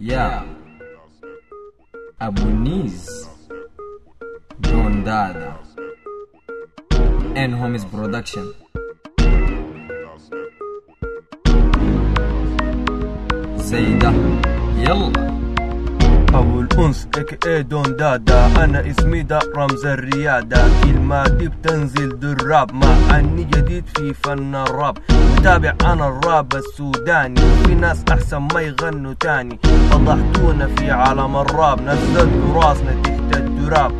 يا أبو نيز دون دادا ان هومز برودكشن ابو الانس إك اي دون دادا. أنا اسمي دا رمز الريادة كلمة دي بتنزل دراب. مع اني جديد في فن الراب. متابع أنا الراب السوداني. في ناس أحسن ما يغنوا تاني. فضحتونا في عالم الراب. نزلتوا راسنا تحت الدراب.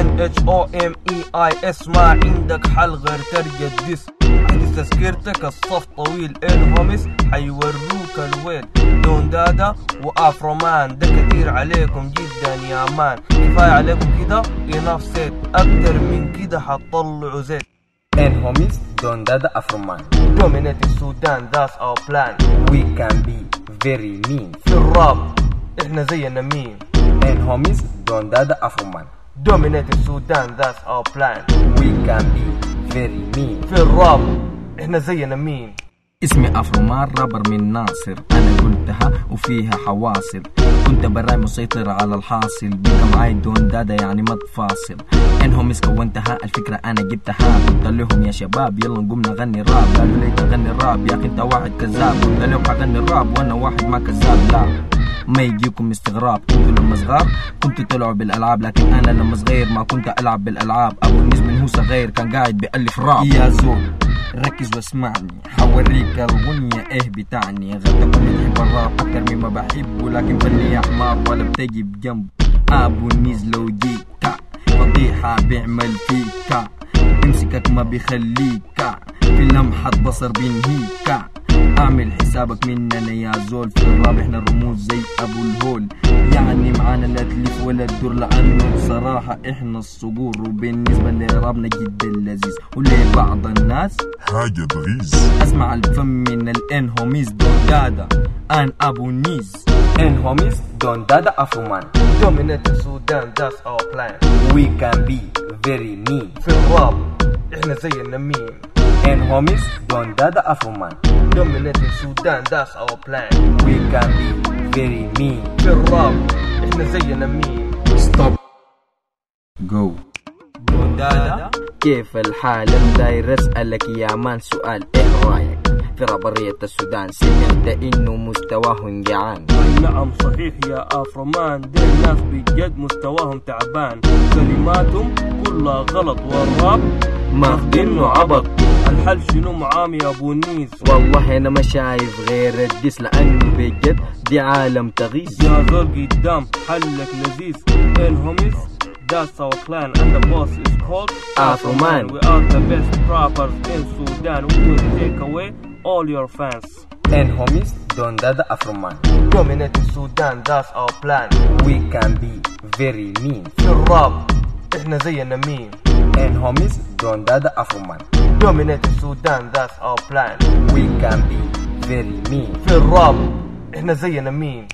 N H O M I E S ما عندك حل غير ترجع ال diss حديث تذكرتك الصف طويل. N Homies حيوروك الويل. دون دادا وافرومان ده كتير عليكم جدا يا man. كفاية عليكم كده. enough said أكتر من كده حتطلعوا زيت. N Homies دون دادا افرومان dominate السودان. That's our plan we can be very mean في الراب. إحنا زينا مين N Homies دون دادا افرومان dominate السودان that's our plan we can be very mean في الراب إحنا زينا مين اسمي افرومان رابر من ناصر. أنا قلتها وفيها حواصل. كنت براي مسيطر على الحاصل. بقى معاي دون دادا يعني ما تفاصل. إنهم كونتها الفكرة أنا جبتها. قلت لهم يا شباب يلا نقوم نغني راب. قالوا لي تغني راب يا أخي أنت واحد كذاب. قلت لهم حغني راب وأنا واحد ما كذاب. لا. ما يجيكم استغراب. كنتوا لما صغار كنتوا تلعبوا بالألعاب لكن أنا لما صغير ما كنت ألعب بالألعاب. أبو الناس من هو صغير كان قاعد بيالف راب. يا زول ركز واسمعني. حوريك الغنية إيه بتاعني غدا كنت بحب الراب أكتر مما بحبه لكن فني حمار ولا بتجي بجنب. أبو النيز لو جيك فضيحة بيعمل فيك. يمسكك ما بيخليك. في لمحة بصر بينهيك. أعمل حسابك مننا يا زول في الراب إحنا الرموز زي أبو الهول. يعني معانا لا تلف ولا تدور لأنه بصراحة إحنا الصقور وبالنسبة لرابنا جدا لذيذ. ولبعض الناس حاجة تغيظ أسمع الفم من ال N Homies دون دادا ان ابو نيز N Homies دون دادا افرومان dominate السودان that's our plan we can be very mean في الراب إحنا زينا مين N Homies دون دادا افرومان dominate السودان that's our plan we can be very mean في الراب إحنا زينا مين stop جو دون دادا كيف الحال؟ أنا داير اسالك يا man سؤال. إيه رأيك؟ في رابرية السودان سمعت إنه مستواهم جعان. نعم صحيح يا افرومان دي الناس بجد مستواهم تعبان. كلماتهم كلها غلط. والراب ماخدينه عبط. الحل شنو معام يا أبو نيس؟ والله أنا ما شايف غير الدس لأنه بجد دي عالم تغيظ يا زول قدام حلك لذيذ. ان هوميز That's our clan and the boss is called Afro Man. We are the best rappers in Sudan. We will take away all your fans. N Homies دون دادا افرومان Dominate Sudan, that's our plan. we can be very mean في الراب. إحنا زينا مين N Homies دون دادا افرومان Dominate Sudan, that's our plan. we can be very mean في الراب إحنا زينا مين